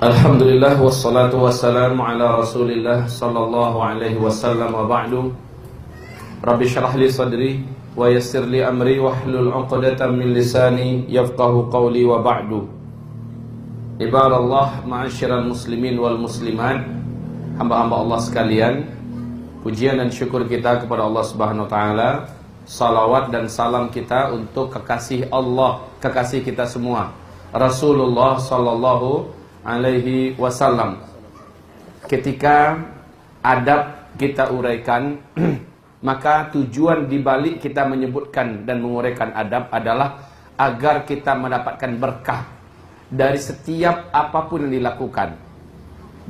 Alhamdulillah wassalatu wassalamu ala Rasulillah sallallahu alaihi wasallam wa ba'du. Rabbi syrah li sadri wa yassir li amri wahlul 'uqdatam min lisani yafqahu qawli wa ba'du. Ibadallah ma'asyiral muslimin wal muslimat, hamba-hamba Allah sekalian, pujian dan syukur kita kepada Allah Subhanahu wa taala. Salawat dan salam kita untuk kekasih Allah, kekasih kita semua. Rasulullah sallallahu alaihi wasallam. Ketika adab kita uraikan, maka tujuan dibalik kita menyebutkan dan menguraikan adab adalah agar kita mendapatkan berkah dari setiap apa pun yang dilakukan.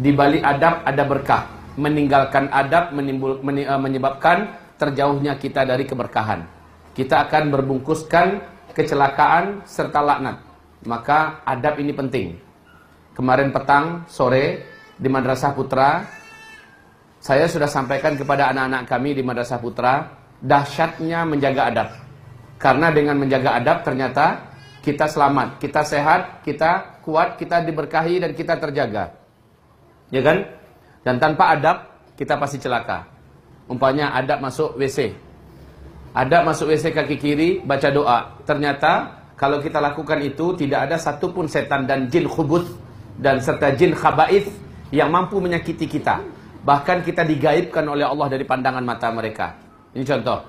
Di balik adab ada berkah. Meninggalkan adab menimbul, eh, menyebabkan terjauhnya kita dari keberkahan. Kita akan berbungkuskan kecelakaan serta laknat. Maka adab ini penting. Kemarin petang, sore, di Madrasah Putra, saya sudah sampaikan kepada anak-anak kami di Madrasah Putra, dahsyatnya menjaga adab. Karena dengan menjaga adab ternyata kita selamat, kita sehat, kita kuat, kita diberkahi dan kita terjaga. Ya kan? Dan tanpa adab, kita pasti celaka. Umpamanya adab masuk WC. Adab masuk WC kaki kiri, baca doa. Ternyata kalau kita lakukan itu tidak ada satupun setan dan jin khubut dan serta jin khaba'ith yang mampu menyakiti kita. Bahkan kita digaibkan oleh Allah dari pandangan mata mereka. Ini contoh.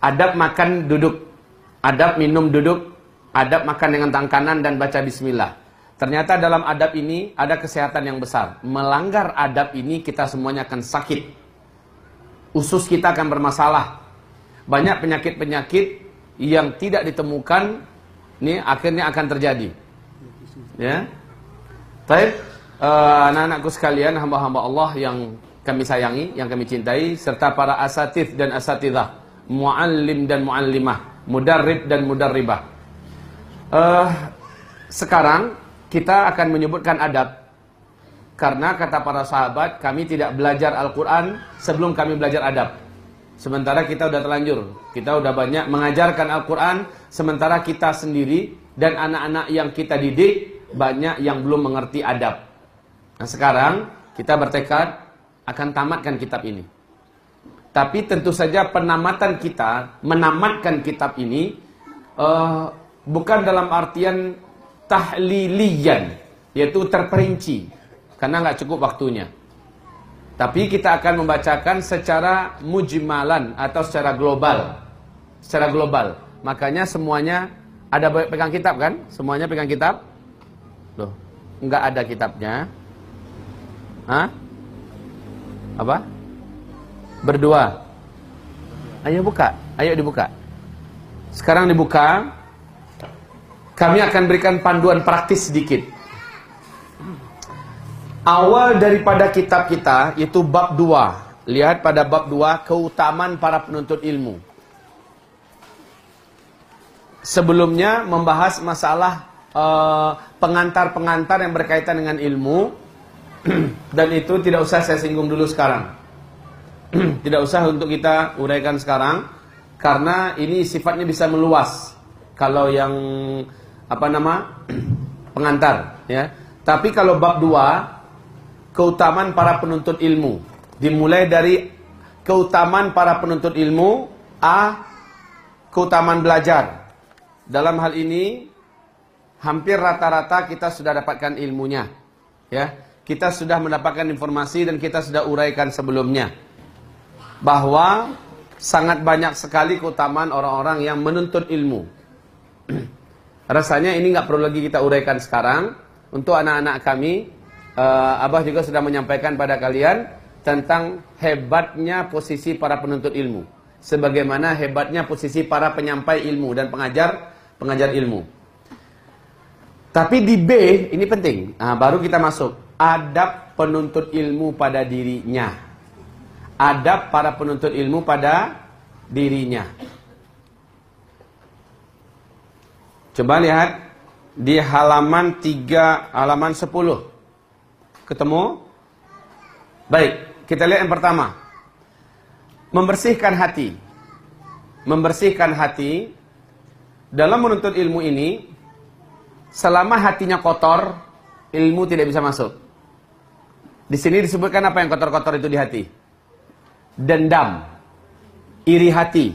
Adab makan duduk. Adab minum duduk. Adab makan dengan tangan kanan dan baca bismillah. Ternyata dalam adab ini ada kesehatan yang besar. Melanggar adab ini kita semuanya akan sakit. Usus kita akan bermasalah. Banyak penyakit-penyakit yang tidak ditemukan ini akhirnya akan terjadi. Ya. Baik, uh, anak-anakku sekalian, hamba-hamba Allah yang kami sayangi, yang kami cintai, serta para asatid dan asatidah, muallim dan muallimah, mudarrib dan mudarribah. Uh, sekarang kita akan menyebutkan adab. Karena kata para sahabat, kami tidak belajar Al-Quran sebelum kami belajar adab. Sementara kita sudah terlanjur. Kita sudah banyak mengajarkan Al-Quran, sementara kita sendiri dan anak-anak yang kita didik banyak yang belum mengerti adab. Nah sekarang kita bertekad akan tamatkan kitab ini. Tapi tentu saja penamatan kita, menamatkan kitab ini uh, bukan dalam artian tahlilian, yaitu terperinci, karena nggak cukup waktunya. Tapi kita akan membacakan secara mujmalan atau secara global, secara global. Makanya semuanya ada pegang kitab kan? Semuanya pegang kitab. Loh, enggak ada kitabnya. Hah? Apa? Berdua. Ayo buka, ayo dibuka. Sekarang dibuka. Kami akan berikan panduan praktis sedikit. Awal daripada kitab kita yaitu bab 2. Lihat pada bab 2 keutamaan para penuntut ilmu. Sebelumnya membahas masalah pengantar-pengantar uh, yang berkaitan dengan ilmu dan itu tidak usah saya singgung dulu sekarang. tidak usah untuk kita uraikan sekarang karena ini sifatnya bisa meluas. Kalau yang apa nama? pengantar ya. Tapi kalau bab 2 keutamaan para penuntut ilmu dimulai dari keutamaan para penuntut ilmu A keutamaan belajar. Dalam hal ini hampir rata-rata kita sudah dapatkan ilmunya. Ya, kita sudah mendapatkan informasi dan kita sudah uraikan sebelumnya bahwa sangat banyak sekali keutamaan orang-orang yang menuntut ilmu. Rasanya ini nggak perlu lagi kita uraikan sekarang. Untuk anak-anak kami, uh, Abah juga sudah menyampaikan pada kalian tentang hebatnya posisi para penuntut ilmu. Sebagaimana hebatnya posisi para penyampai ilmu dan pengajar pengajar ilmu. Tapi di B ini penting. Nah, baru kita masuk adab penuntut ilmu pada dirinya. Adab para penuntut ilmu pada dirinya. Coba lihat di halaman 3 halaman 10. Ketemu? Baik, kita lihat yang pertama. Membersihkan hati. Membersihkan hati dalam menuntut ilmu ini selama hatinya kotor, ilmu tidak bisa masuk. Di sini disebutkan apa yang kotor-kotor itu di hati? Dendam, iri hati,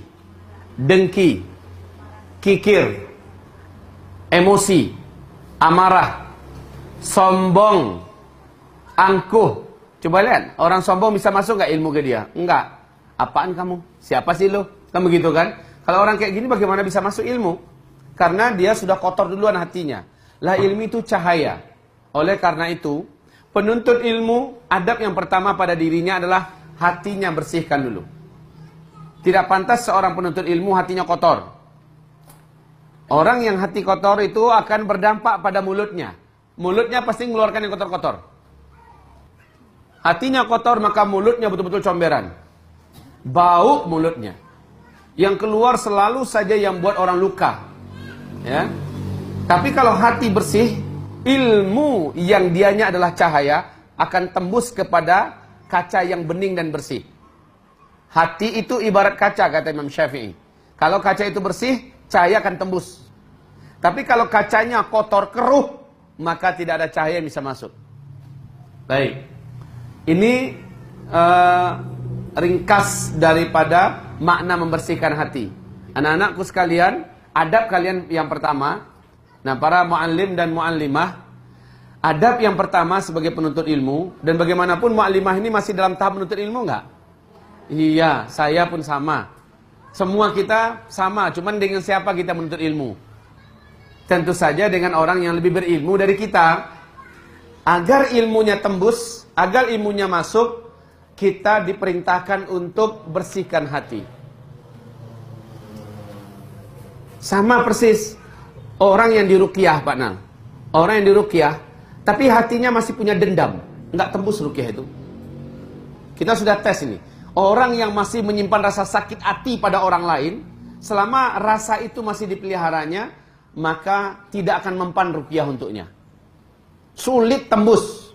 dengki, kikir, emosi, amarah, sombong, angkuh. Coba lihat, orang sombong bisa masuk nggak ilmu ke dia? Enggak. Apaan kamu? Siapa sih lo? Kan begitu kan? Kalau orang kayak gini bagaimana bisa masuk ilmu? Karena dia sudah kotor duluan hatinya. Lah ilmu itu cahaya. Oleh karena itu, penuntut ilmu, adab yang pertama pada dirinya adalah hatinya bersihkan dulu. Tidak pantas seorang penuntut ilmu hatinya kotor. Orang yang hati kotor itu akan berdampak pada mulutnya. Mulutnya pasti mengeluarkan yang kotor-kotor. Hatinya kotor maka mulutnya betul-betul comberan. Bau mulutnya. Yang keluar selalu saja yang buat orang luka. Ya. Tapi kalau hati bersih, ilmu yang dianya adalah cahaya akan tembus kepada kaca yang bening dan bersih. Hati itu ibarat kaca kata Imam Syafi'i. Kalau kaca itu bersih, cahaya akan tembus. Tapi kalau kacanya kotor keruh, maka tidak ada cahaya yang bisa masuk. Baik. Ini uh, ringkas daripada makna membersihkan hati. Anak-anakku sekalian, adab kalian yang pertama Nah, para muallim dan muallimah, adab yang pertama sebagai penuntut ilmu dan bagaimanapun muallimah ini masih dalam tahap penuntut ilmu enggak? Iya, saya pun sama. Semua kita sama, cuman dengan siapa kita menuntut ilmu? Tentu saja dengan orang yang lebih berilmu dari kita. Agar ilmunya tembus, agar ilmunya masuk, kita diperintahkan untuk bersihkan hati. Sama persis Orang yang dirukiah Pak Nal. Orang yang dirukiah, tapi hatinya masih punya dendam. Nggak tembus rukiah itu. Kita sudah tes ini. Orang yang masih menyimpan rasa sakit hati pada orang lain, selama rasa itu masih dipeliharanya, maka tidak akan mempan rukiah untuknya. Sulit tembus.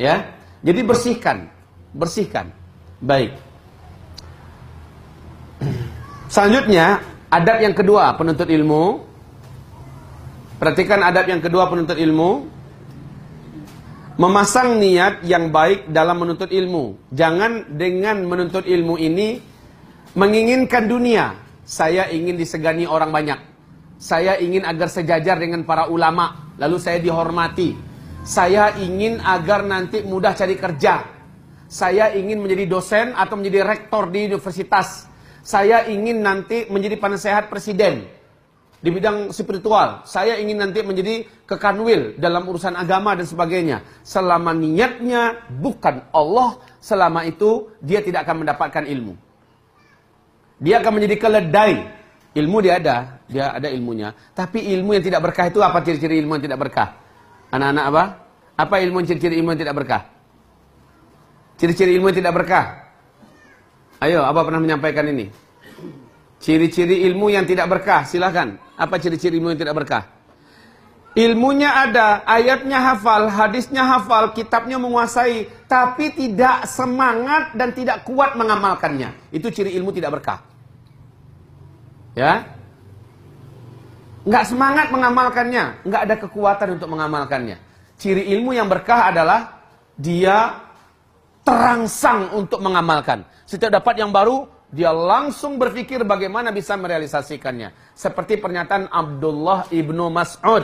Ya. Jadi bersihkan. Bersihkan. Baik. Selanjutnya, adab yang kedua penuntut ilmu Perhatikan adab yang kedua penuntut ilmu. Memasang niat yang baik dalam menuntut ilmu. Jangan dengan menuntut ilmu ini menginginkan dunia. Saya ingin disegani orang banyak. Saya ingin agar sejajar dengan para ulama. Lalu saya dihormati. Saya ingin agar nanti mudah cari kerja. Saya ingin menjadi dosen atau menjadi rektor di universitas. Saya ingin nanti menjadi penasehat presiden di bidang spiritual. Saya ingin nanti menjadi kekanwil dalam urusan agama dan sebagainya. Selama niatnya bukan Allah, selama itu dia tidak akan mendapatkan ilmu. Dia akan menjadi keledai. Ilmu dia ada, dia ada ilmunya. Tapi ilmu yang tidak berkah itu apa ciri-ciri ilmu yang tidak berkah? Anak-anak apa? Apa ilmu ciri-ciri ilmu yang tidak berkah? Ciri-ciri ilmu yang tidak berkah. Ayo, apa pernah menyampaikan ini? Ciri-ciri ilmu yang tidak berkah, silahkan. Apa ciri-ciri ilmu yang tidak berkah? Ilmunya ada, ayatnya hafal, hadisnya hafal, kitabnya menguasai, tapi tidak semangat dan tidak kuat mengamalkannya. Itu ciri ilmu tidak berkah. Ya? Nggak semangat mengamalkannya, nggak ada kekuatan untuk mengamalkannya. Ciri ilmu yang berkah adalah dia terangsang untuk mengamalkan. Setiap dapat yang baru, dia langsung berpikir bagaimana bisa merealisasikannya. Seperti pernyataan Abdullah ibnu Mas'ud.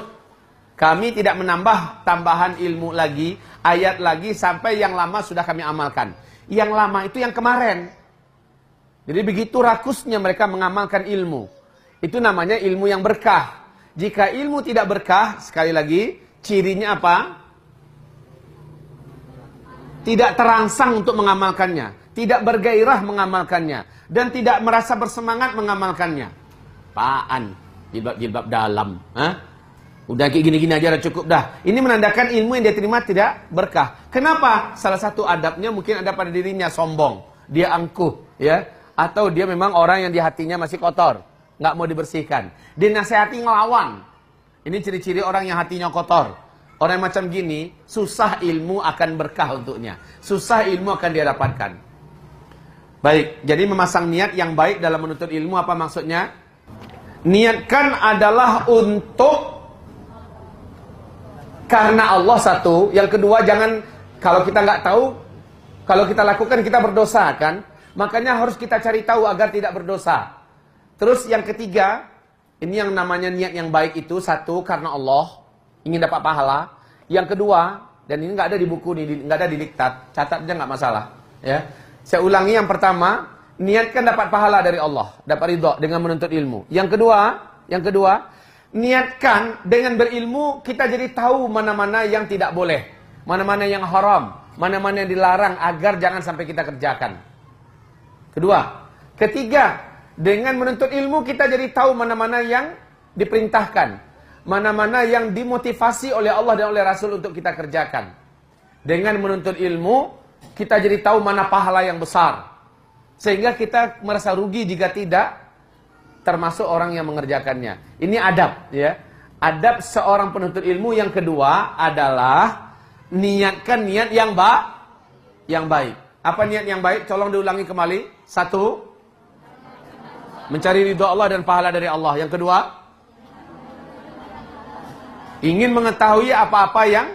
Kami tidak menambah tambahan ilmu lagi, ayat lagi, sampai yang lama sudah kami amalkan. Yang lama itu yang kemarin. Jadi begitu rakusnya mereka mengamalkan ilmu. Itu namanya ilmu yang berkah. Jika ilmu tidak berkah, sekali lagi, cirinya apa? Tidak terangsang untuk mengamalkannya. Tidak bergairah mengamalkannya dan tidak merasa bersemangat mengamalkannya. Apaan? Jilbab-jilbab dalam. Hah? Udah kayak gini-gini aja udah cukup dah. Ini menandakan ilmu yang dia terima tidak berkah. Kenapa? Salah satu adabnya mungkin ada pada dirinya sombong. Dia angkuh. ya Atau dia memang orang yang di hatinya masih kotor. nggak mau dibersihkan. Dinasehati ngelawan. Ini ciri-ciri orang yang hatinya kotor. Orang macam gini, susah ilmu akan berkah untuknya. Susah ilmu akan dia dapatkan. Baik, jadi memasang niat yang baik dalam menuntut ilmu apa maksudnya? Niatkan adalah untuk Karena Allah satu, yang kedua jangan kalau kita nggak tahu, kalau kita lakukan kita berdosa kan? Makanya harus kita cari tahu agar tidak berdosa. Terus yang ketiga, ini yang namanya niat yang baik itu satu karena Allah ingin dapat pahala. Yang kedua, dan ini nggak ada di buku ini, nggak ada di diktat, catat aja nggak masalah. Ya, saya ulangi yang pertama, niatkan dapat pahala dari Allah, dapat ridho dengan menuntut ilmu. Yang kedua, yang kedua, niatkan dengan berilmu kita jadi tahu mana-mana yang tidak boleh, mana-mana yang haram, mana-mana yang dilarang agar jangan sampai kita kerjakan. Kedua, ketiga, dengan menuntut ilmu kita jadi tahu mana-mana yang diperintahkan, mana-mana yang dimotivasi oleh Allah dan oleh Rasul untuk kita kerjakan. Dengan menuntut ilmu, kita jadi tahu mana pahala yang besar. Sehingga kita merasa rugi jika tidak termasuk orang yang mengerjakannya. Ini adab ya. Adab seorang penuntut ilmu yang kedua adalah niatkan niat yang ba yang baik. Apa niat yang baik? Tolong diulangi kembali. Satu, mencari ridho Allah dan pahala dari Allah. Yang kedua, Ingin mengetahui apa-apa yang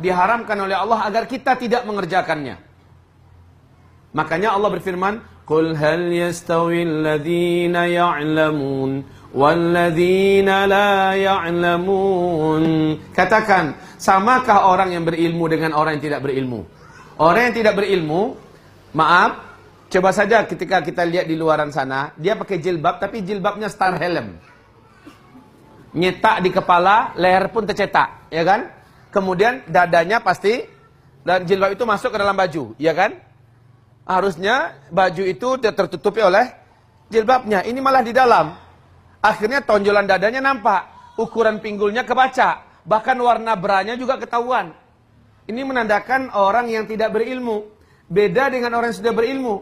diharamkan oleh Allah agar kita tidak mengerjakannya. Makanya Allah berfirman, "Qul hal yastawi alladziina ya'lamun walladziina la ya'lamun?" Katakan, samakah orang yang berilmu dengan orang yang tidak berilmu? Orang yang tidak berilmu, maaf, coba saja ketika kita lihat di luaran sana, dia pakai jilbab tapi jilbabnya star helm nyetak di kepala leher pun tercetak ya kan kemudian dadanya pasti dan jilbab itu masuk ke dalam baju ya kan harusnya baju itu tertutupi oleh jilbabnya. Ini malah di dalam. Akhirnya tonjolan dadanya nampak. Ukuran pinggulnya kebaca. Bahkan warna beranya juga ketahuan. Ini menandakan orang yang tidak berilmu. Beda dengan orang yang sudah berilmu.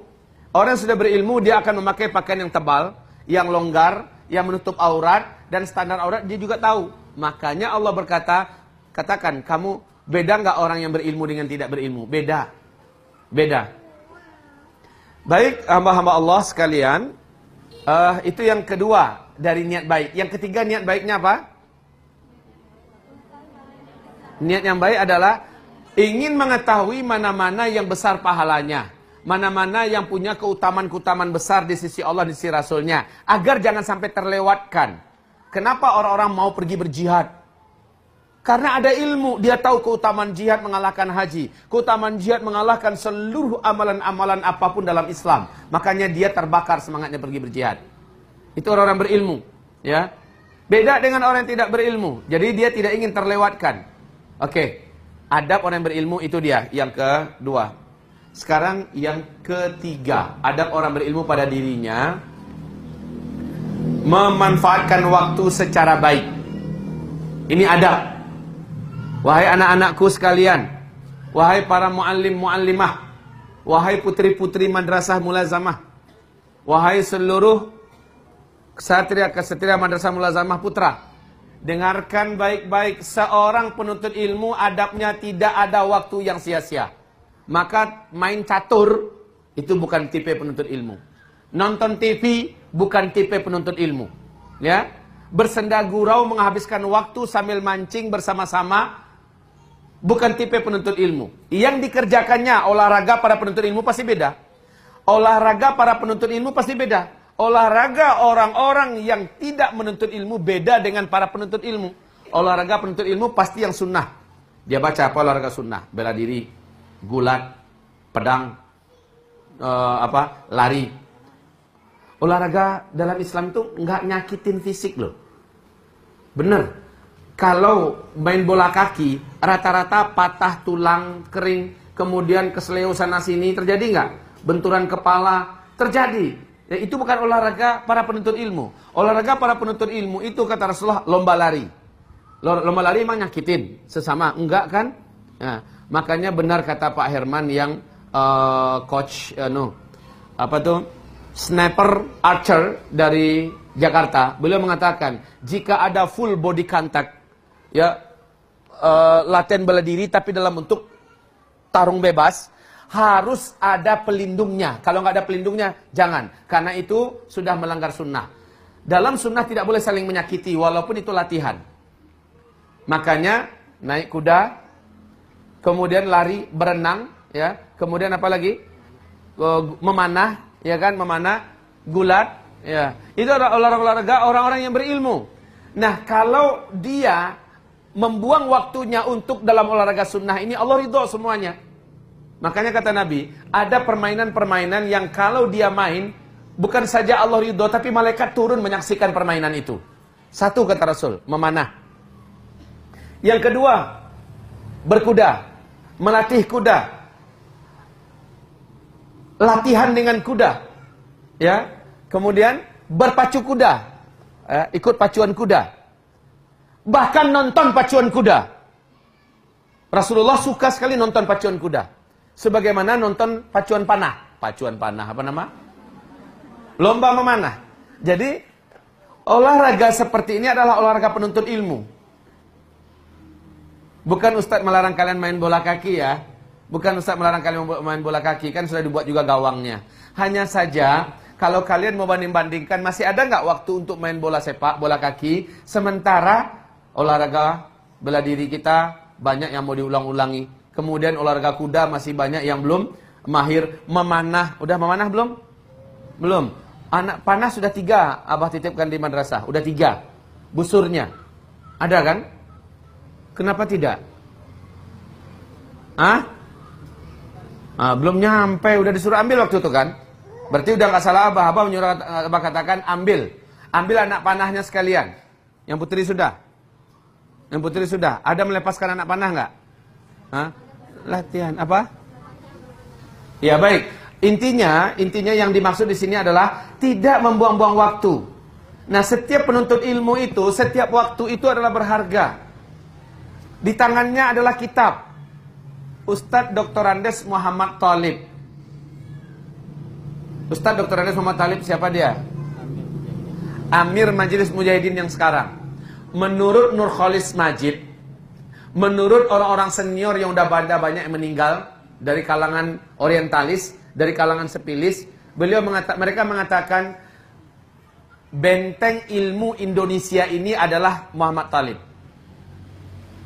Orang yang sudah berilmu dia akan memakai pakaian yang tebal, yang longgar, yang menutup aurat, dan standar aurat dia juga tahu. Makanya Allah berkata, katakan kamu beda nggak orang yang berilmu dengan tidak berilmu? Beda. Beda. Baik, hamba-hamba Allah sekalian, uh, itu yang kedua dari niat baik. Yang ketiga niat baiknya apa? Niat yang baik adalah ingin mengetahui mana-mana yang besar pahalanya. Mana-mana yang punya keutamaan-keutamaan besar di sisi Allah, di sisi Rasulnya. Agar jangan sampai terlewatkan. Kenapa orang-orang mau pergi berjihad? Karena ada ilmu, dia tahu keutamaan jihad mengalahkan haji. Keutamaan jihad mengalahkan seluruh amalan-amalan apa pun dalam Islam. Makanya dia terbakar semangatnya pergi berjihad. Itu orang-orang berilmu. ya. Beda dengan orang yang tidak berilmu. Jadi dia tidak ingin terlewatkan. Oke. Adab orang yang berilmu itu dia. Yang kedua. Sekarang yang ketiga. Adab orang berilmu pada dirinya. Memanfaatkan waktu secara baik. Ini adab. Wahai anak-anakku sekalian, wahai para muallim muallimah, wahai putri-putri madrasah mulazamah, wahai seluruh kesatria-kesatria madrasah mulazamah putra, dengarkan baik-baik seorang penuntut ilmu adabnya tidak ada waktu yang sia-sia. Maka main catur itu bukan tipe penuntut ilmu. Nonton TV bukan tipe penuntut ilmu. Ya, bersenda gurau menghabiskan waktu sambil mancing bersama-sama Bukan tipe penuntut ilmu. Yang dikerjakannya olahraga para penuntut ilmu pasti beda. Olahraga para penuntut ilmu pasti beda. Olahraga orang-orang yang tidak menuntut ilmu beda dengan para penuntut ilmu. Olahraga penuntut ilmu pasti yang sunnah. Dia baca apa olahraga sunnah? Bela diri, gulat, pedang, uh, apa, lari. Olahraga dalam Islam itu nggak nyakitin fisik loh. Bener kalau main bola kaki, rata-rata patah tulang, kering, kemudian kesleo sana sini, terjadi nggak? Benturan kepala, terjadi. Ya, itu bukan olahraga para penuntut ilmu. Olahraga para penuntut ilmu itu kata Rasulullah lomba lari. Lomba lari emang nyakitin sesama, enggak kan? Ya, makanya benar kata Pak Herman yang uh, coach, uh, no, apa tuh, sniper archer dari Jakarta. Beliau mengatakan jika ada full body contact ya uh, latihan bela diri tapi dalam bentuk tarung bebas harus ada pelindungnya. Kalau nggak ada pelindungnya, jangan. Karena itu sudah melanggar sunnah. Dalam sunnah tidak boleh saling menyakiti, walaupun itu latihan. Makanya naik kuda, kemudian lari, berenang, ya. Kemudian apa lagi? Memanah, ya kan? Memanah, gulat, ya. Itu adalah olahraga orang-orang yang berilmu. Nah, kalau dia membuang waktunya untuk dalam olahraga sunnah ini, Allah ridho semuanya. Makanya kata Nabi, ada permainan-permainan yang kalau dia main, bukan saja Allah ridho, tapi malaikat turun menyaksikan permainan itu. Satu kata Rasul, memanah. Yang kedua, berkuda, melatih kuda. Latihan dengan kuda. Ya. Kemudian berpacu kuda. Ya, ikut pacuan kuda. Bahkan nonton pacuan kuda. Rasulullah suka sekali nonton pacuan kuda. Sebagaimana nonton pacuan panah. Pacuan panah apa nama? Lomba memanah. Jadi olahraga seperti ini adalah olahraga penuntut ilmu. Bukan Ustadz melarang kalian main bola kaki ya. Bukan Ustadz melarang kalian main bola kaki. Kan sudah dibuat juga gawangnya. Hanya saja, kalau kalian mau banding-bandingkan, masih ada nggak waktu untuk main bola sepak, bola kaki? Sementara olahraga bela diri kita banyak yang mau diulang-ulangi. Kemudian olahraga kuda masih banyak yang belum mahir. Memanah, udah memanah belum? Belum. Anak panah sudah tiga, abah titipkan di madrasah. Udah tiga. Busurnya. Ada kan? Kenapa tidak? Ah? Ah belum nyampe, udah disuruh ambil waktu itu kan? Berarti udah nggak salah abah menyuruh abah katakan ambil, ambil anak panahnya sekalian. Yang putri sudah, yang putri sudah. Ada melepaskan anak panah nggak? Ah? Latihan apa? Ya baik. Intinya, intinya yang dimaksud di sini adalah tidak membuang-buang waktu. Nah, setiap penuntut ilmu itu, setiap waktu itu adalah berharga. Di tangannya adalah kitab Ustadz Dr. Andes Muhammad Talib Ustadz Dr. Andes Muhammad Talib siapa dia? Amir Majelis Mujahidin yang sekarang Menurut Nur Khalis Majid Menurut orang-orang senior yang udah pada banyak yang meninggal Dari kalangan orientalis Dari kalangan sepilis Beliau mengata mereka mengatakan Benteng ilmu Indonesia ini adalah Muhammad Talib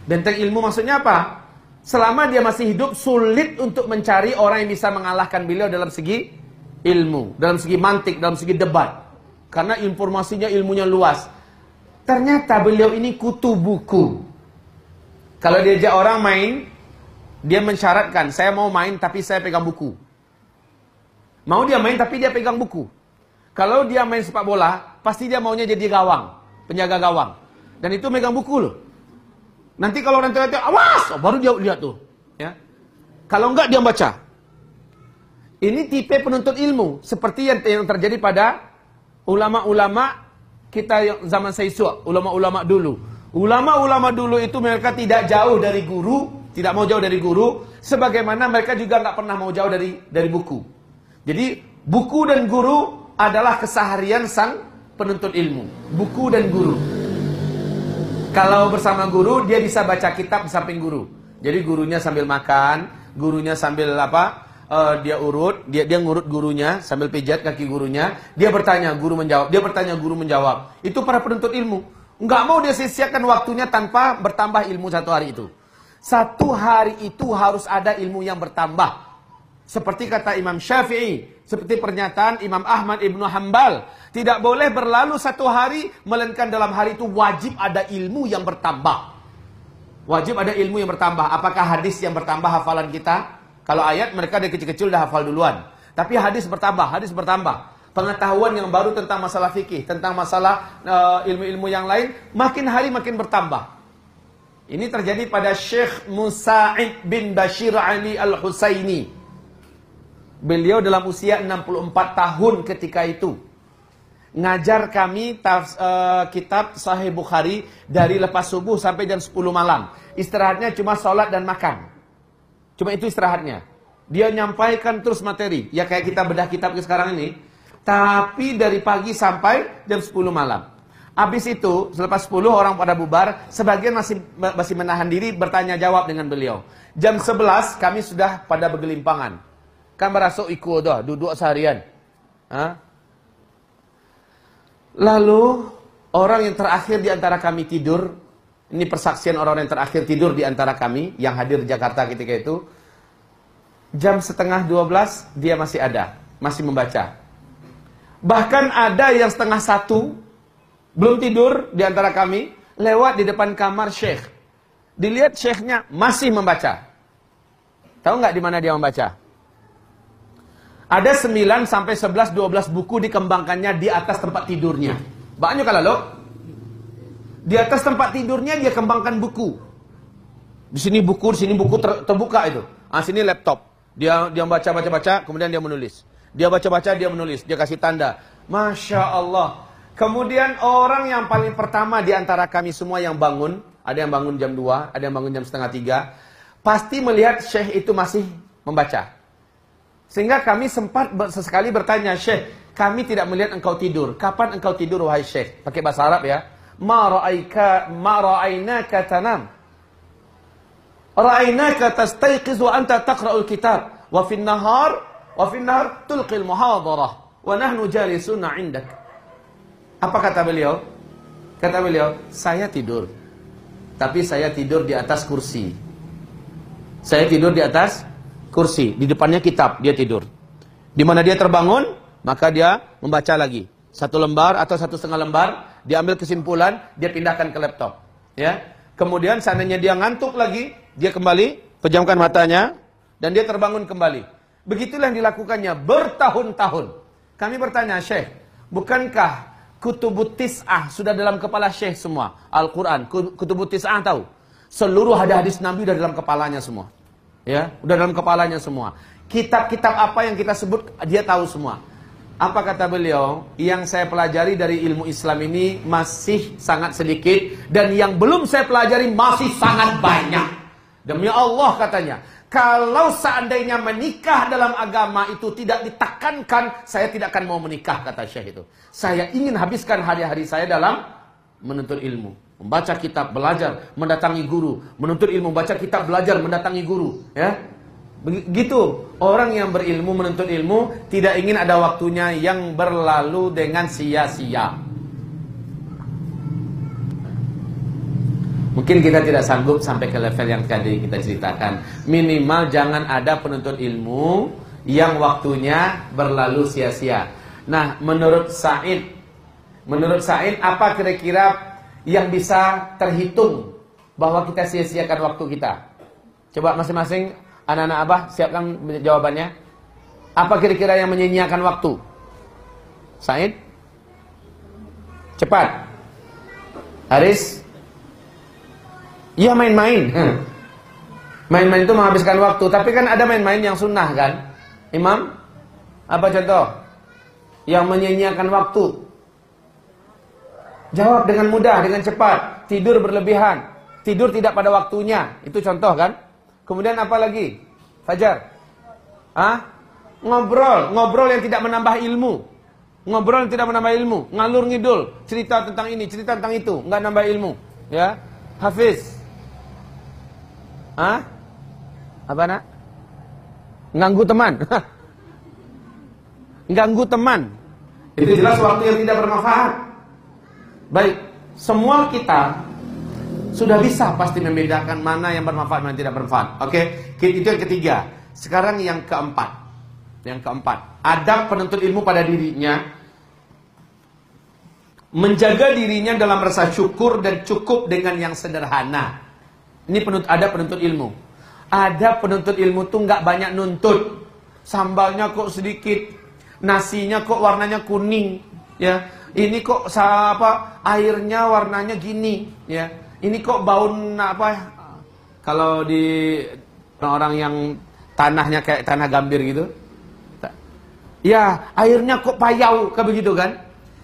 Benteng ilmu maksudnya apa? Selama dia masih hidup, sulit untuk mencari orang yang bisa mengalahkan beliau dalam segi ilmu, dalam segi mantik, dalam segi debat. Karena informasinya, ilmunya luas. Ternyata beliau ini kutu buku. Kalau diajak orang main, dia mensyaratkan, saya mau main tapi saya pegang buku. Mau dia main tapi dia pegang buku. Kalau dia main sepak bola, pasti dia maunya jadi gawang, penjaga gawang. Dan itu megang buku loh. Nanti kalau orang tua awas, oh, baru dia lihat tuh. Ya. Kalau enggak dia baca. Ini tipe penuntut ilmu seperti yang, yang terjadi pada ulama-ulama kita yang zaman Sayyid ulama-ulama dulu. Ulama-ulama dulu itu mereka tidak jauh dari guru, tidak mau jauh dari guru, sebagaimana mereka juga nggak pernah mau jauh dari dari buku. Jadi buku dan guru adalah keseharian sang penuntut ilmu. Buku dan guru. Kalau bersama guru, dia bisa baca kitab di samping guru. Jadi gurunya sambil makan, gurunya sambil apa? Uh, dia urut, dia dia ngurut gurunya sambil pijat kaki gurunya. Dia bertanya, guru menjawab. Dia bertanya, guru menjawab. Itu para penuntut ilmu. Enggak mau dia sia-siakan waktunya tanpa bertambah ilmu satu hari itu. Satu hari itu harus ada ilmu yang bertambah. Seperti kata Imam Syafi'i, seperti pernyataan Imam Ahmad Ibnu Hambal, tidak boleh berlalu satu hari melainkan dalam hari itu wajib ada ilmu yang bertambah. Wajib ada ilmu yang bertambah. Apakah hadis yang bertambah hafalan kita? Kalau ayat mereka dari kecil-kecil dah hafal duluan. Tapi hadis bertambah, hadis bertambah. Pengetahuan yang baru tentang masalah fikih, tentang masalah eh, ilmu-ilmu uh, yang lain, makin hari makin bertambah. Ini terjadi pada Syekh Musa'id bin Bashir Ali Al-Husaini Beliau dalam usia 64 tahun ketika itu ngajar kami taf, uh, kitab Sahih Bukhari dari lepas subuh sampai jam 10 malam. Istirahatnya cuma sholat dan makan. Cuma itu istirahatnya. Dia nyampaikan terus materi. Ya kayak kita bedah kitab sekarang ini. Tapi dari pagi sampai jam 10 malam. Habis itu, selepas 10 orang pada bubar, sebagian masih masih menahan diri bertanya jawab dengan beliau. Jam 11 kami sudah pada bergelimpangan. Kan merasuk ikut dah, duduk seharian. Ha? Lalu orang yang terakhir di antara kami tidur, Ini persaksian orang-orang yang terakhir tidur di antara kami yang hadir di Jakarta ketika itu. Jam setengah 12 dia masih ada, masih membaca. Bahkan ada yang setengah satu belum tidur di antara kami lewat di depan kamar syekh. Dilihat syekhnya masih membaca. Tahu nggak di mana dia membaca? Ada 9 sampai 11 12 buku dikembangkannya di atas tempat tidurnya. Banyak kalau lo. Di atas tempat tidurnya dia kembangkan buku. Di sini buku, di sini buku ter, terbuka itu. Ah sini laptop. Dia dia baca baca baca, kemudian dia menulis. Dia baca baca, dia menulis. Dia kasih tanda. Masya Allah. Kemudian orang yang paling pertama di antara kami semua yang bangun, ada yang bangun jam 2, ada yang bangun jam setengah 3, pasti melihat syekh itu masih membaca. Sehingga kami sempat sesekali bertanya, Syekh, kami tidak melihat engkau tidur. Kapan engkau tidur, wahai Syekh? Pakai bahasa Arab ya. Ma ra'aika ma ra'ainaka tanam. Ra'ainaka tastayqiz wa anta taqra'ul kitab. Wa fin nahar, wa fin nahar tulqil muhadarah. Wa nahnu jalisuna indak. Apa kata beliau? Kata beliau, saya tidur. Tapi saya tidur di atas kursi. Saya tidur di atas kursi, di depannya kitab, dia tidur. Di mana dia terbangun, maka dia membaca lagi. Satu lembar atau satu setengah lembar, dia ambil kesimpulan, dia pindahkan ke laptop. Ya. Kemudian seandainya dia ngantuk lagi, dia kembali pejamkan matanya dan dia terbangun kembali. Begitulah yang dilakukannya bertahun-tahun. Kami bertanya, Syekh, bukankah kutubut tis'ah sudah dalam kepala Syekh semua? Al-Quran, kutubut tis'ah tahu? Seluruh hadis-hadis Nabi sudah dalam kepalanya semua. Ya, udah dalam kepalanya semua. Kitab-kitab apa yang kita sebut dia tahu semua. Apa kata beliau? Yang saya pelajari dari ilmu Islam ini masih sangat sedikit dan yang belum saya pelajari masih sangat banyak. Demi Allah katanya, kalau seandainya menikah dalam agama itu tidak ditekankan, saya tidak akan mau menikah kata Syekh itu. Saya ingin habiskan hari-hari saya dalam menuntut ilmu. Membaca kitab, belajar, mendatangi guru. Menuntut ilmu, baca kitab, belajar, mendatangi guru. Ya, Begitu orang yang berilmu menuntut ilmu tidak ingin ada waktunya yang berlalu dengan sia-sia. Mungkin kita tidak sanggup sampai ke level yang tadi kita ceritakan. Minimal jangan ada penuntut ilmu yang waktunya berlalu sia-sia. Nah, menurut Said, menurut Said apa kira-kira yang bisa terhitung bahwa kita sia-siakan waktu kita? Coba masing-masing anak-anak Abah siapkan jawabannya. Apa kira-kira yang menyia-nyiakan waktu? Said? Cepat. Haris? Iya main-main. Main-main itu menghabiskan waktu, tapi kan ada main-main yang sunnah kan? Imam? Apa contoh? Yang menyia-nyiakan waktu. Jawab dengan mudah, dengan cepat. Tidur berlebihan. Tidur tidak pada waktunya. Itu contoh kan? Kemudian apa lagi? Fajar. Ah? Ngobrol. Ngobrol yang tidak menambah ilmu. Ngobrol yang tidak menambah ilmu. Ngalur ngidul. Cerita tentang ini, cerita tentang itu. Nggak nambah ilmu. Ya. Hafiz. Ah? Apa nak? Nganggu teman. Ganggu teman. Itu jelas waktu yang tidak bermanfaat. Baik, semua kita sudah bisa pasti membedakan mana yang bermanfaat mana tidak bermanfaat. Oke, okay? itu yang ketiga. Sekarang yang keempat. Yang keempat, adab penuntut ilmu pada dirinya menjaga dirinya dalam rasa syukur dan cukup dengan yang sederhana. Ini penuntut ada penuntut ilmu. Ada penuntut ilmu tuh nggak banyak nuntut. Sambalnya kok sedikit, nasinya kok warnanya kuning, ya ini kok apa airnya warnanya gini ya. Ini kok bau apa kalau di orang yang tanahnya kayak tanah gambir gitu ya airnya kok payau kayak begitu kan?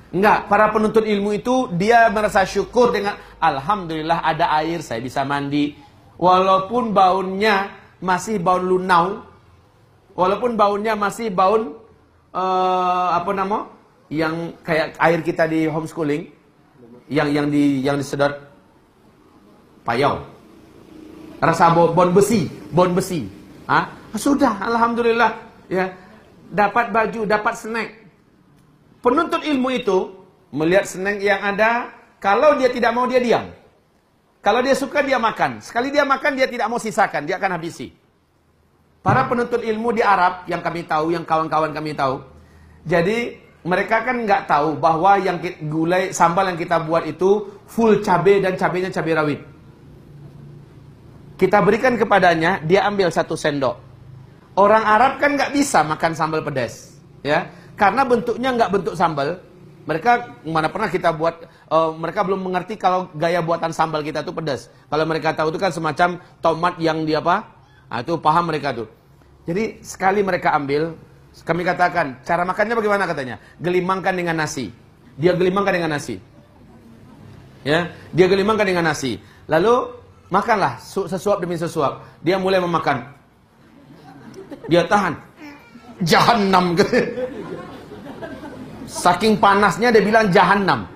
Enggak para penuntut ilmu itu dia merasa syukur dengan alhamdulillah ada air saya bisa mandi. Walaupun baunya masih bau lunau walaupun baunya masih bau uh, apa nama yang kayak air kita di homeschooling yang yang di yang disedot payau rasa bon besi bon besi ah sudah alhamdulillah ya dapat baju dapat snack penuntut ilmu itu melihat snack yang ada kalau dia tidak mau dia diam Kalau dia suka dia makan. Sekali dia makan dia tidak mau sisakan, dia akan habisi. Para penuntut ilmu di Arab yang kami tahu, yang kawan-kawan kami tahu. Jadi mereka kan nggak tahu bahwa yang gulai sambal yang kita buat itu full cabai dan cabainya cabai rawit. Kita berikan kepadanya, dia ambil satu sendok. Orang Arab kan nggak bisa makan sambal pedas, ya, karena bentuknya nggak bentuk sambal. Mereka mana pernah kita buat, uh, mereka belum mengerti kalau gaya buatan sambal kita itu pedas. Kalau mereka tahu itu kan semacam tomat yang di apa? Nah, itu paham mereka tuh. Jadi sekali mereka ambil, kami katakan, cara makannya bagaimana katanya? Gelimangkan dengan nasi. Dia gelimangkan dengan nasi. Ya, dia gelimangkan dengan nasi. Lalu makanlah sesuap demi sesuap. Dia mulai memakan. Dia tahan. Jahannam gitu. Saking panasnya dia bilang jahanam.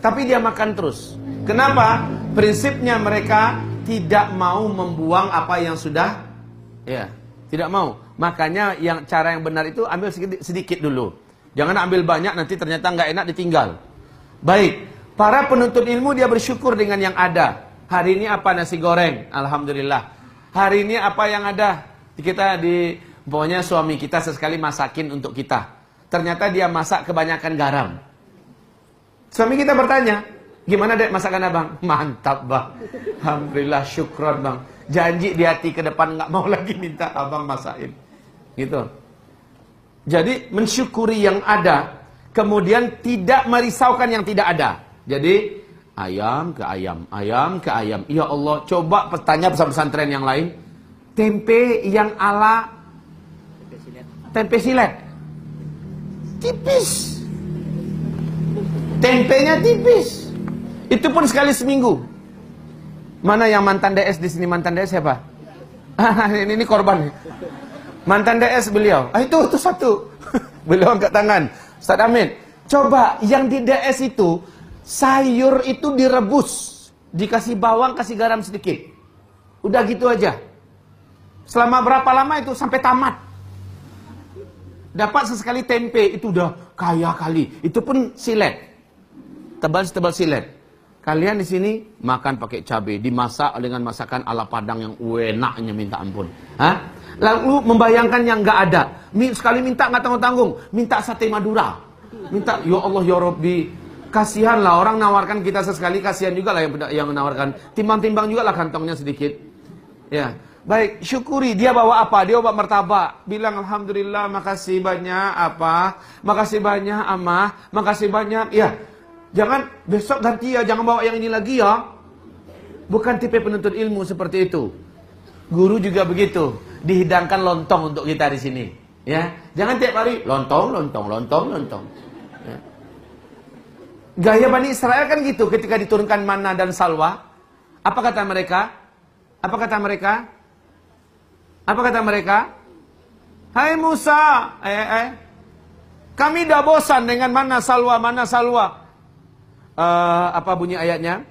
Tapi dia makan terus. Kenapa? Prinsipnya mereka tidak mau membuang apa yang sudah ya tidak mau. Makanya yang cara yang benar itu ambil sedikit, sedikit dulu. Jangan ambil banyak nanti ternyata nggak enak ditinggal. Baik, para penuntut ilmu dia bersyukur dengan yang ada. Hari ini apa nasi goreng? Alhamdulillah. Hari ini apa yang ada? Kita di pokoknya suami kita sesekali masakin untuk kita. Ternyata dia masak kebanyakan garam. Suami kita bertanya, gimana dek masakan abang? Mantap bang. Alhamdulillah syukron bang janji di hati ke depan nggak mau lagi minta abang masakin. Gitu. Jadi mensyukuri yang ada, kemudian tidak merisaukan yang tidak ada. Jadi ayam ke ayam, ayam ke ayam. Ya Allah, coba bertanya pesantren yang lain. Tempe yang ala tempe silet. Tipis. Tempenya tipis. Itu pun sekali seminggu. Mana yang mantan DS di sini mantan DS siapa? ini, ini korban. Mantan DS beliau. Ah itu itu satu. beliau angkat tangan. Ustaz Amin. Coba yang di DS itu sayur itu direbus, dikasih bawang, kasih garam sedikit. Udah gitu aja. Selama berapa lama itu sampai tamat. Dapat sesekali tempe itu udah kaya kali. Itu pun silet. Tebal-tebal silet. Kalian di sini makan pakai cabai, dimasak dengan masakan ala Padang yang enaknya minta ampun. Hah? Lalu membayangkan yang nggak ada. Sekali minta nggak tanggung-tanggung, minta sate Madura. Minta, ya Allah ya Rabbi, kasihanlah orang nawarkan kita sesekali, kasihan juga lah yang yang menawarkan. Timbang-timbang juga lah kantongnya sedikit. Ya, baik, syukuri. Dia bawa apa? Dia bawa martabak. Bilang alhamdulillah, makasih banyak apa? Makasih banyak amah, makasih banyak. Ya, Jangan besok ganti ya, jangan bawa yang ini lagi ya. Bukan tipe penuntut ilmu seperti itu. Guru juga begitu, dihidangkan lontong untuk kita di sini. Ya, jangan tiap hari lontong, lontong, lontong, lontong. Ya. Gaya Bani Israel kan gitu ketika diturunkan mana dan salwa. Apa kata mereka? Apa kata mereka? Apa kata mereka? Hai Musa, eh, eh, kami dah bosan dengan mana salwa, mana salwa uh, apa bunyi ayatnya?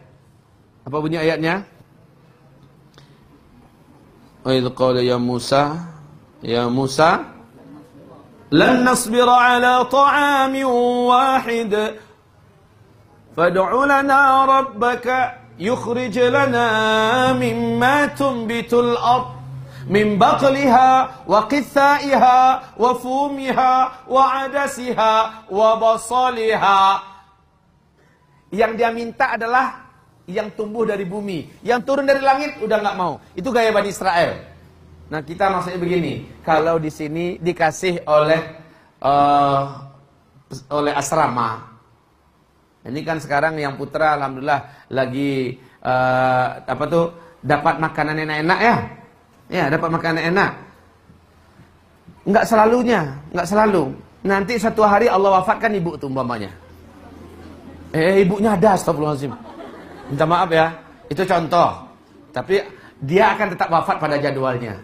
Apa bunyi ayatnya? وإذ قال يا موسى يا موسى لن نصبر على طعام واحد. فادع لنا ربك يخرج لنا مما تنبت الأرض من بقلها وقثائها وفومها وعدسها وبصلها. Yang dia minta adalah yang tumbuh dari bumi. Yang turun dari langit udah nggak mau. Itu gaya Bani Israel. Nah kita maksudnya begini. Kalau di sini dikasih oleh uh, oleh asrama. Ini kan sekarang yang putra alhamdulillah lagi uh, apa tuh dapat makanan enak-enak ya. Ya, dapat makanan enak. Enggak selalunya, enggak selalu. Nanti satu hari Allah wafatkan ibu tuh umpamanya. Eh, ibunya ada, astagfirullahaladzim. Minta maaf ya, itu contoh. Tapi dia akan tetap wafat pada jadwalnya.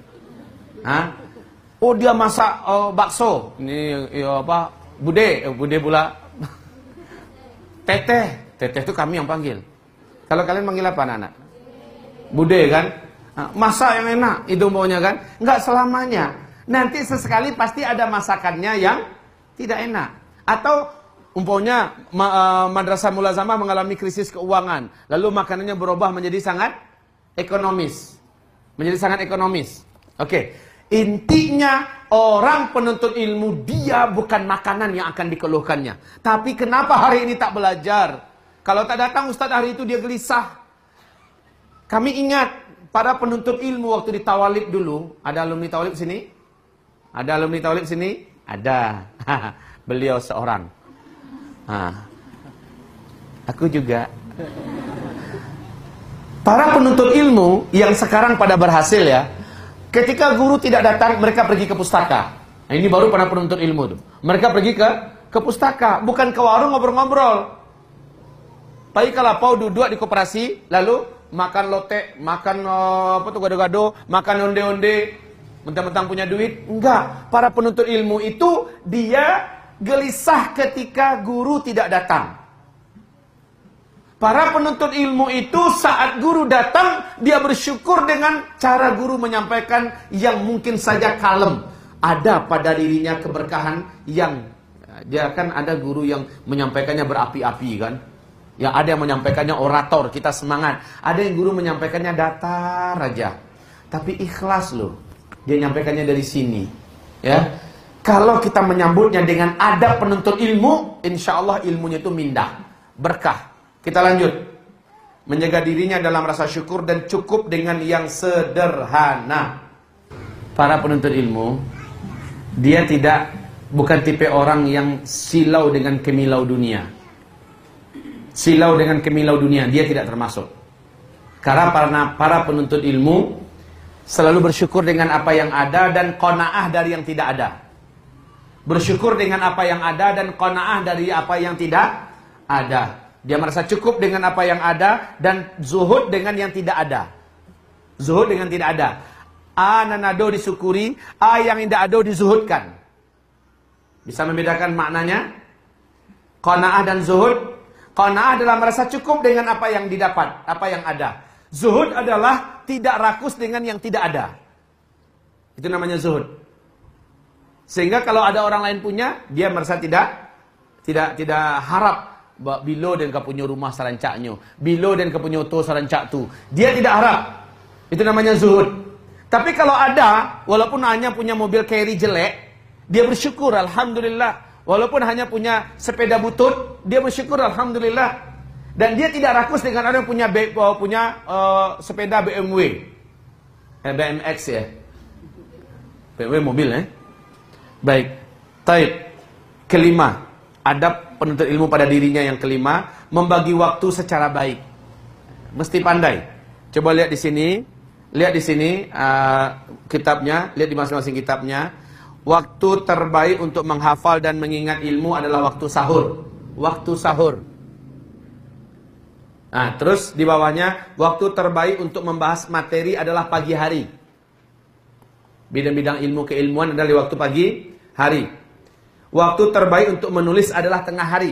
Hah? Oh, dia masak oh, bakso. Ini ya apa? Bude, eh, bude pula. Teteh, teteh itu kami yang panggil. Kalau kalian panggil apa anak-anak? Bude kan? masak yang enak, itu maunya kan? Enggak selamanya. Nanti sesekali pasti ada masakannya yang tidak enak. Atau umpamanya ma, uh, madrasah mulazamah mengalami krisis keuangan, lalu makanannya berubah menjadi sangat ekonomis. Menjadi sangat ekonomis. Oke. Okay. Intinya orang penuntut ilmu dia bukan makanan yang akan dikeluhkannya. Tapi kenapa hari ini tak belajar? Kalau tak datang ustaz hari itu dia gelisah. Kami ingat para penuntut ilmu waktu di Tawalib dulu, ada alumni Tawalib sini? Ada alumni Tawalib sini? Ada. Beliau seorang. Ha. Aku juga. Para penuntut ilmu yang sekarang pada berhasil ya, ketika guru tidak datang, mereka pergi ke pustaka. Nah, ini baru para penuntut ilmu tuh. Mereka pergi ke ke pustaka, bukan ke warung ngobrol-ngobrol. Tapi kalau pau duduk di koperasi, lalu makan lotek, makan uh, apa tuh gado-gado, makan onde-onde, mentang-mentang punya duit. Enggak, para penuntut ilmu itu dia gelisah ketika guru tidak datang. Para penuntut ilmu itu saat guru datang, dia bersyukur dengan cara guru menyampaikan yang mungkin saja kalem. Ada pada dirinya keberkahan yang dia kan ada guru yang menyampaikannya berapi-api kan. Yang ada yang menyampaikannya orator, kita semangat. Ada yang guru menyampaikannya datar aja. Tapi ikhlas loh. Dia menyampaikannya dari sini. Ya. Kalau kita menyambutnya dengan adab penuntut ilmu, insya Allah ilmunya itu mindah. Berkah. Kita lanjut. Menjaga dirinya dalam rasa syukur dan cukup dengan yang sederhana. Para penuntut ilmu, dia tidak bukan tipe orang yang silau dengan kemilau dunia. Silau dengan kemilau dunia, dia tidak termasuk. Karena para, para penuntut ilmu selalu bersyukur dengan apa yang ada dan kona'ah dari yang tidak ada. Bersyukur dengan apa yang ada dan kona'ah dari apa yang tidak ada. Dia merasa cukup dengan apa yang ada dan zuhud dengan yang tidak ada. Zuhud dengan tidak ada. A nanado disyukuri, A yang tidak ada dizuhudkan. Bisa membedakan maknanya? Qanaah dan zuhud. Qanaah adalah merasa cukup dengan apa yang didapat, apa yang ada. Zuhud adalah tidak rakus dengan yang tidak ada. Itu namanya zuhud. Sehingga kalau ada orang lain punya, dia merasa tidak tidak tidak harap bilo dan punya rumah sarancaknya. Bilo dan kau punya oto sarancak tu. Dia tidak harap. Itu namanya zuhud. Tapi kalau ada, walaupun hanya punya mobil carry jelek, dia bersyukur alhamdulillah. Walaupun hanya punya sepeda butut, dia bersyukur alhamdulillah. Dan dia tidak rakus dengan orang yang punya uh, punya uh, sepeda BMW. Eh, BMX ya. BMW mobil eh. Baik. Taib. Kelima, adab penuntut ilmu pada dirinya yang kelima, membagi waktu secara baik. Mesti pandai. Coba lihat di sini, lihat di sini uh, kitabnya, lihat di masing-masing kitabnya. Waktu terbaik untuk menghafal dan mengingat ilmu adalah waktu sahur. Waktu sahur. Nah, terus di bawahnya, waktu terbaik untuk membahas materi adalah pagi hari. Bidang-bidang ilmu keilmuan adalah di waktu pagi hari. Waktu terbaik untuk menulis adalah tengah hari.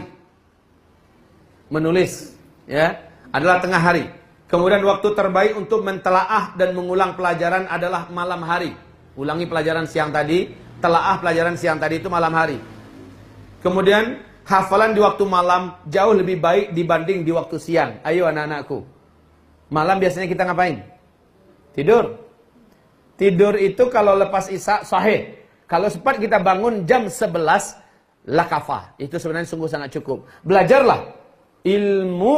Menulis, ya, adalah tengah hari. Kemudian waktu terbaik untuk mentelaah dan mengulang pelajaran adalah malam hari. Ulangi pelajaran siang tadi, telaah pelajaran siang tadi itu malam hari. Kemudian hafalan di waktu malam jauh lebih baik dibanding di waktu siang. Ayo anak-anakku. Malam biasanya kita ngapain? Tidur. Tidur itu kalau lepas isya sahih. Kalau sempat kita bangun jam 11 lakafah. Itu sebenarnya sungguh sangat cukup. Belajarlah ilmu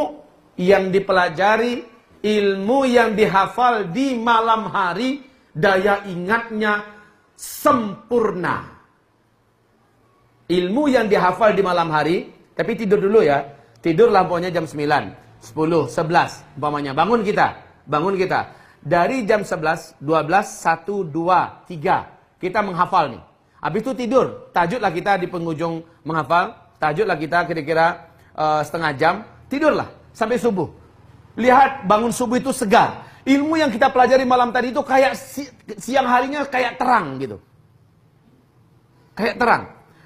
yang dipelajari, ilmu yang dihafal di malam hari, daya ingatnya sempurna. Ilmu yang dihafal di malam hari, tapi tidur dulu ya. Tidur lampunya jam 9, 10, 11 umpamanya. Bangun kita, bangun kita. Dari jam 11, 12, 1, 2, 3 kita menghafal nih. Habis itu tidur. Tajudlah kita di penghujung menghafal. Tajudlah kita kira-kira uh, setengah jam. Tidurlah sampai subuh. Lihat bangun subuh itu segar. Ilmu yang kita pelajari malam tadi itu kayak si siang harinya kayak terang gitu. Kayak terang.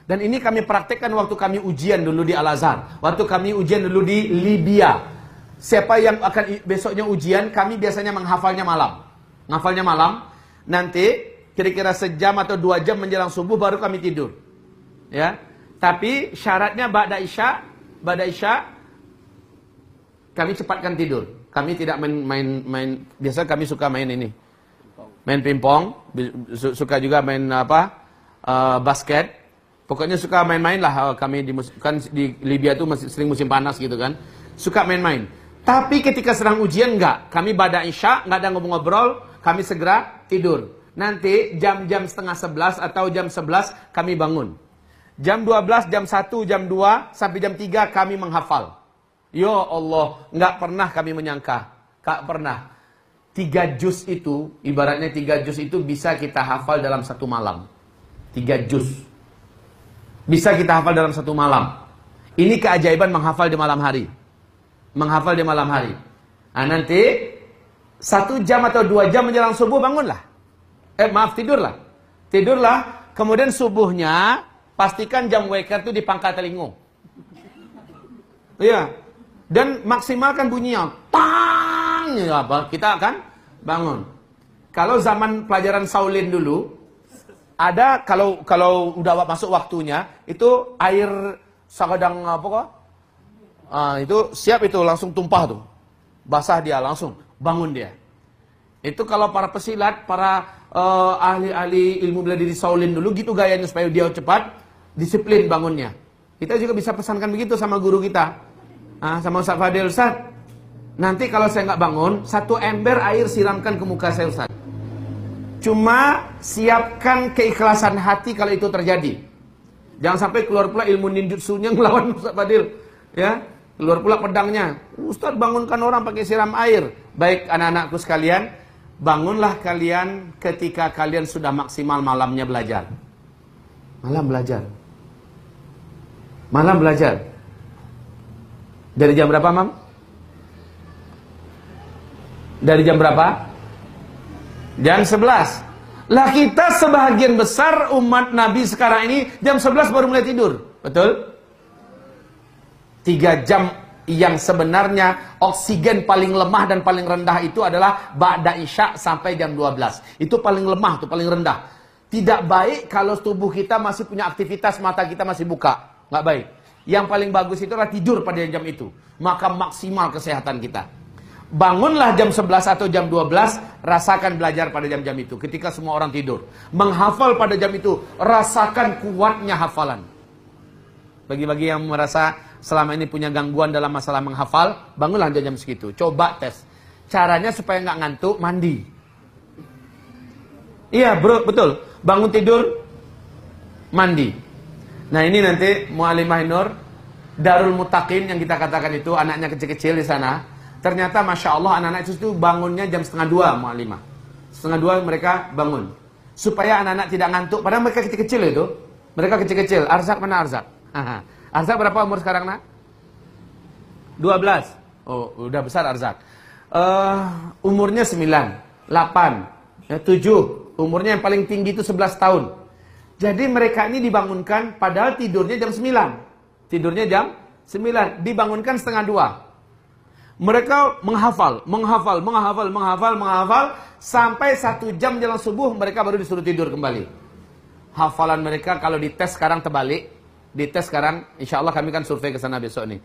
Dan ini kami praktekkan waktu kami ujian dulu di Al-Azhar. Waktu kami ujian dulu di Libya. Siapa yang akan besoknya ujian, kami biasanya menghafalnya malam. Menghafalnya malam. Nanti kira-kira sejam atau dua jam menjelang subuh baru kami tidur. Ya, Tapi syaratnya ba'da isya, ba'da isya kami cepatkan tidur. Kami tidak main main main biasa kami suka main ini. Main pingpong, suka juga main apa? Uh, basket. Pokoknya suka main-main lah uh, kami di kan di Libya itu sering musim panas gitu kan. Suka main-main. Tapi ketika sedang ujian enggak, kami ba'da isya, enggak ada ngobrol-ngobrol, kami segera tidur. Nanti jam-jam setengah sebelas atau jam sebelas kami bangun. Jam 12, jam 1, jam 2, sampai jam 3 kami menghafal. Ya Allah, nggak pernah kami menyangka. Nggak pernah. Tiga juz itu, ibaratnya tiga juz itu bisa kita hafal dalam satu malam. Tiga juz. Bisa kita hafal dalam satu malam. Ini keajaiban menghafal di malam hari. Menghafal di malam hari. Nah, nanti satu jam atau dua jam menjelang subuh bangunlah. Eh maaf tidurlah. Tidurlah. Kemudian subuhnya pastikan jam waker itu di pangkat telinga. Iya. Dan maksimalkan bunyinya. Tang! Ya? Kita akan bangun. Kalau zaman pelajaran Saulin dulu, ada kalau kalau udah masuk waktunya, itu air sagadang apa kok? Ah, itu siap itu langsung tumpah tuh. Basah dia langsung, bangun dia. Itu kalau para pesilat, para uh, ahli-ahli ilmu bela diri Saulin dulu gitu gayanya supaya dia cepat, disiplin bangunnya. Kita juga bisa pesankan begitu sama guru kita. Ah, sama Ustaz Fadil, Ustaz. Nanti kalau saya nggak bangun, satu ember air siramkan ke muka saya Ustaz. Cuma siapkan keikhlasan hati kalau itu terjadi. Jangan sampai keluar pula ilmu ninjutsunya ngelawan Ustaz Fadil. Ya, keluar pula pedangnya. Ustaz bangunkan orang pakai siram air. Baik anak-anakku sekalian, bangunlah kalian ketika kalian sudah maksimal malamnya belajar. Malam belajar. Malam belajar. Dari jam berapa, Mam? Dari jam berapa? Jam 11. Lah kita sebahagian besar umat Nabi sekarang ini jam 11 baru mulai tidur. Betul? Tiga jam yang sebenarnya oksigen paling lemah dan paling rendah itu adalah Ba'da Isya sampai jam 12. Itu paling lemah, itu paling rendah. Tidak baik kalau tubuh kita masih punya aktivitas, mata kita masih buka. Nggak baik. Yang paling bagus itu adalah tidur pada jam itu. Maka maksimal kesehatan kita. Bangunlah jam 11 atau jam 12, rasakan belajar pada jam-jam itu. Ketika semua orang tidur. Menghafal pada jam itu, rasakan kuatnya hafalan. Bagi-bagi yang merasa selama ini punya gangguan dalam masalah menghafal, bangunlah jam-jam segitu. Coba tes. Caranya supaya nggak ngantuk, mandi. Iya bro, betul. Bangun tidur, mandi. Nah ini nanti Mu'alimah Nur, Darul Mutakin yang kita katakan itu, anaknya kecil-kecil di sana. Ternyata Masya Allah anak-anak itu bangunnya jam setengah dua Mu'alimah. Setengah dua mereka bangun. Supaya anak-anak tidak ngantuk, padahal mereka kecil-kecil itu. Mereka kecil-kecil. Arzak mana Arzak? Arzak berapa umur sekarang nak? 12. Oh, udah besar Arzak. Uh, umurnya 9, 8, ya, 7, Umurnya yang paling tinggi itu 11 tahun. Jadi mereka ini dibangunkan padahal tidurnya jam 9. Tidurnya jam 9. Dibangunkan setengah 2. Mereka menghafal, menghafal, menghafal, menghafal, menghafal. Sampai satu jam jalan subuh mereka baru disuruh tidur kembali. Hafalan mereka kalau dites sekarang terbalik. Dites sekarang, insya Allah kami kan survei ke sana besok nih.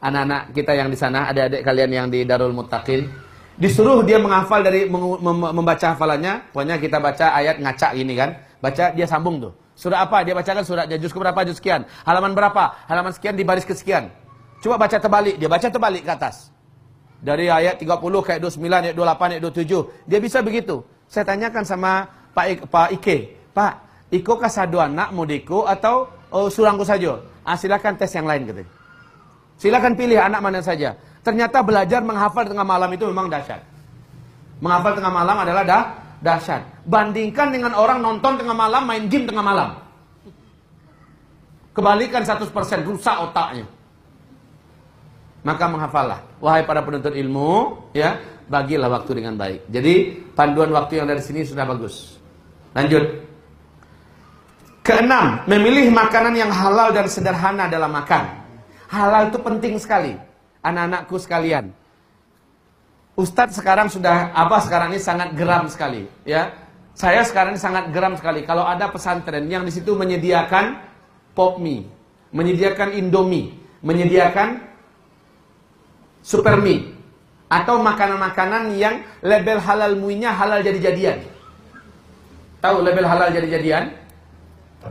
Anak-anak kita yang di sana, adik-adik kalian yang di Darul Muttaqin Disuruh dia menghafal dari membaca hafalannya, pokoknya kita baca ayat ngaca gini kan. Baca dia sambung tuh. Surah apa? Dia bacakan surat juz berapa juz sekian. Halaman berapa? Halaman sekian di baris kesekian. Coba baca terbalik, dia baca terbalik ke atas. Dari ayat 30 ke ayat 29, ayat 28, ayat 27. Dia bisa begitu. Saya tanyakan sama Pak Ike, Pak, Iko kasado anak mudiko atau oh, surangku saja? Ah, silakan tes yang lain gitu. Silakan pilih anak mana saja. Ternyata belajar menghafal tengah malam itu memang dahsyat. Menghafal tengah malam adalah dah dahsyat. Bandingkan dengan orang nonton tengah malam, main game tengah malam. Kebalikan 100% rusak otaknya. Maka menghafallah. Wahai para penuntut ilmu, ya, bagilah waktu dengan baik. Jadi panduan waktu yang dari sini sudah bagus. Lanjut. Keenam, memilih makanan yang halal dan sederhana dalam makan. Halal itu penting sekali anak-anakku sekalian. Ustadz sekarang sudah apa sekarang ini sangat geram sekali, ya. Saya sekarang ini sangat geram sekali kalau ada pesantren yang di situ menyediakan pop mie, menyediakan Indomie, menyediakan Supermi atau makanan-makanan yang label halal muinya halal jadi-jadian. Tahu label halal jadi-jadian?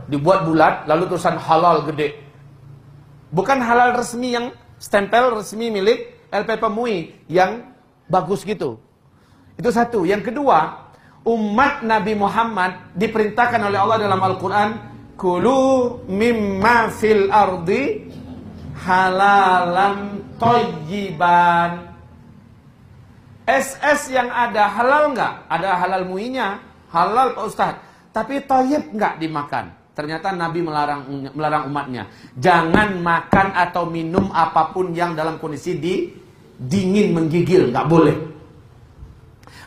Dibuat bulat lalu tulisan halal gede. Bukan halal resmi yang stempel resmi milik LPP MUI yang bagus gitu. Itu satu. Yang kedua, umat Nabi Muhammad diperintahkan oleh Allah dalam Al-Quran Kulu mimma fil ardi halalan toyiban SS yang ada halal nggak? Ada halal muinya, halal Pak Ustaz. Tapi toyib nggak dimakan. Ternyata Nabi melarang melarang umatnya. Jangan makan atau minum apa pun yang dalam kondisi di dingin menggigil, nggak boleh.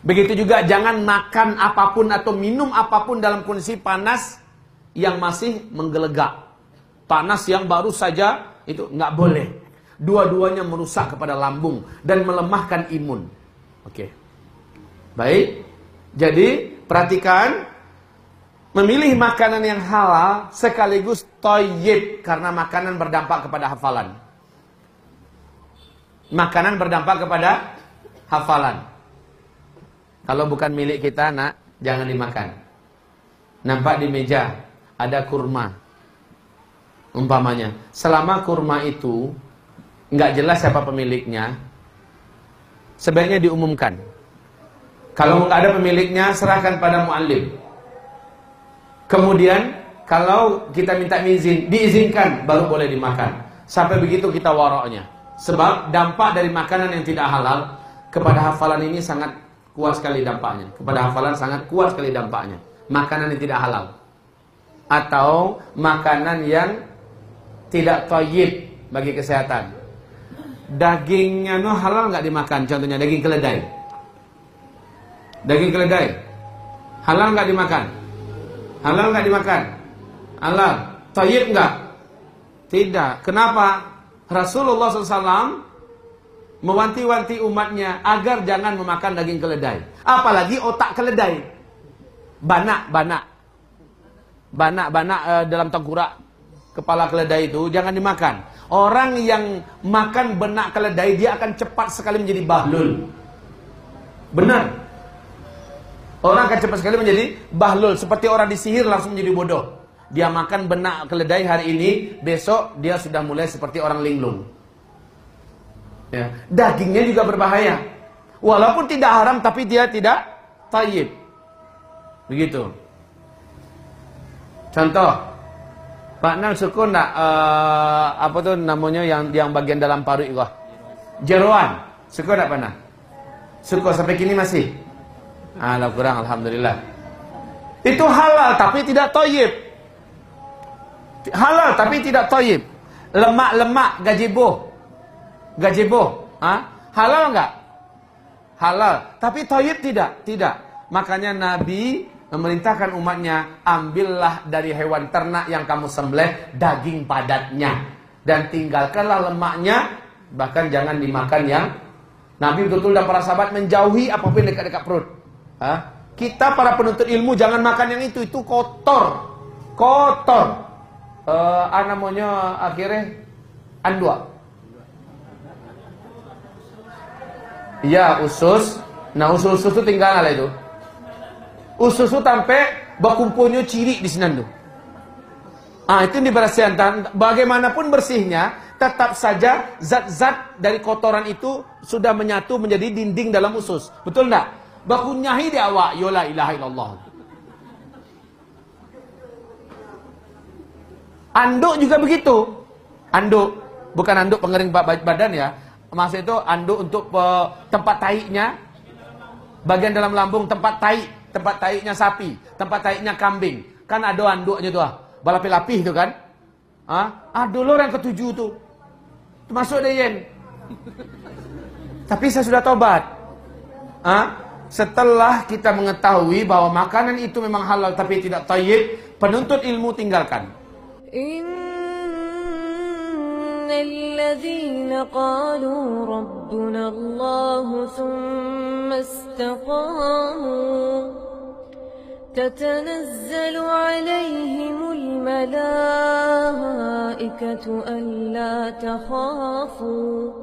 Begitu juga jangan makan apa pun atau minum apa pun dalam kondisi panas yang masih menggelegak. Panas yang baru saja itu nggak boleh. Dua-duanya merusak kepada lambung dan melemahkan imun. Oke. Baik. Jadi perhatikan memilih makanan yang halal sekaligus toyib karena makanan berdampak kepada hafalan. Makanan berdampak kepada hafalan. Kalau bukan milik kita, nak, jangan dimakan. Nampak di meja ada kurma. Umpamanya, selama kurma itu nggak jelas siapa pemiliknya, sebaiknya diumumkan. Kalau nggak ada pemiliknya, serahkan pada muallim. Kemudian, kalau kita minta izin, diizinkan baru boleh dimakan. Sampai begitu kita waroknya. Sebab dampak dari makanan yang tidak halal kepada hafalan ini sangat kuat sekali dampaknya. Kepada hafalan sangat kuat sekali dampaknya. Makanan yang tidak halal. Atau makanan yang tidak toyib bagi kesehatan. Dagingnya no halal nggak dimakan. Contohnya daging keledai. Daging keledai. Halal nggak dimakan? Halal nggak dimakan? Halal. Toyib nggak? Tidak. Kenapa? Rasulullah SAW mewanti-wanti umatnya agar jangan memakan daging keledai. Apalagi otak keledai. Banak, banak. Banak, banak e, dalam tengkurak kepala keledai itu jangan dimakan. Orang yang makan benak keledai dia akan cepat sekali menjadi bahlul. Benar. Orang akan cepat sekali menjadi bahlul. Seperti orang disihir langsung menjadi bodoh. Dia makan benak keledai hari ini, besok dia sudah mulai seperti orang linglung. Ya. Dagingnya juga berbahaya. Walaupun tidak haram tapi dia tidak tayyib. Begitu. Contoh, Pak Nal suku nak uh, apa tuh namanya yang yang bagian dalam paru itu? Jeruan. Suku tak pernah? Suku sampai kini masih? Alah kurang alhamdulillah. Itu halal tapi tidak toyib. Halal tapi tidak toyib. Lemak-lemak gajebo Gajebo, ha? halal enggak? Halal. Tapi toyib tidak? Tidak. Makanya Nabi memerintahkan umatnya, ambillah dari hewan ternak yang kamu sembelih daging padatnya. Dan tinggalkanlah lemaknya, bahkan jangan dimakan yang Nabi betul-betul dan para sahabat menjauhi apa pun dekat-dekat perut. Ha? Kita para penuntut ilmu jangan makan yang itu, itu kotor. Kotor. Uh, namanya akhirnya andua. Iya usus. Nah usus-usus itu tinggal lah itu. Usus itu sampai berkumpulnya ciri di sini tuh. Ah itu dibersihkan. Bagaimanapun bersihnya, tetap saja zat-zat dari kotoran itu sudah menyatu menjadi dinding dalam usus. Betul enggak? Bakunyahi di awak, yola ilaha illallah. Anduk juga begitu. Anduk, bukan anduk pengering badan ya. Maksud itu anduk untuk uh, tempat taiknya bagian dalam lambung tempat taik, tempat taiknya sapi, tempat taiknya kambing. Kan ada anduknya tuh ah. Balapi-lapih itu kan? Ah, ada lor yang ketujuh tuh. Termasuk deh yen. Tapi saya sudah tobat. Ah, setelah kita mengetahui bahwa makanan itu memang halal tapi tidak tayyib, penuntut ilmu tinggalkan. In الذين قالوا ربنا الله ثم استقاموا تتنزل عليهم الملائكة الملائكة ألا تخافوا